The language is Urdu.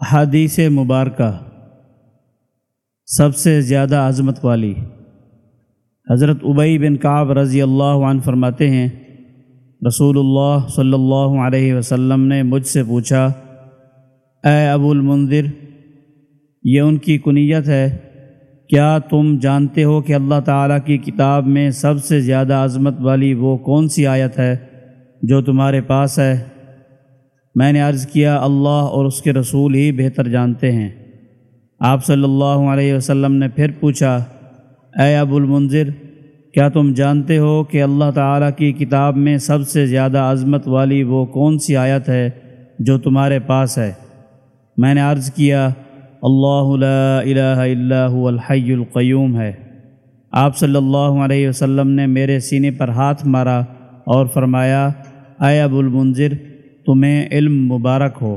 حدیث مبارکہ سب سے زیادہ عظمت والی۔ حضرت عبی بن کعب رضی اللہ عنہ فرماتے ہیں، رسول اللہ صلی اللہ علیہ وسلم نے مجھ سے پوچھا، اے ابو المنذر، یہ ان کی کنیت ہے؟ کیا تم جانتے ہو کہ اللہ تعالیٰ کی کتاب میں سب سے زیادہ عظمت والی وہ کون سی آیت ہے جو تمہارے پاس ہے؟ میں نے عرض کیا، اللہ اور اس کے رسول ہی بہتر جانتے ہیں۔ آپ صلی اللہ علیہ وسلم نے پھر پوچھا، اے ابو المنظر کیا تم جانتے ہو کہ اللہ تعالیٰ کی کتاب میں سب سے زیادہ عظمت والی وہ کون سی آیت ہے جو تمہارے پاس ہے؟ میں نے عرض کیا، اللہ لا الہ الا هو الحی القیوم ہے۔ آپ صلی اللہ علیہ وسلم نے میرے سینے پر ہاتھ مارا اور فرمایا، اے ابو المنظر تمہیں علم مبارک ہو۔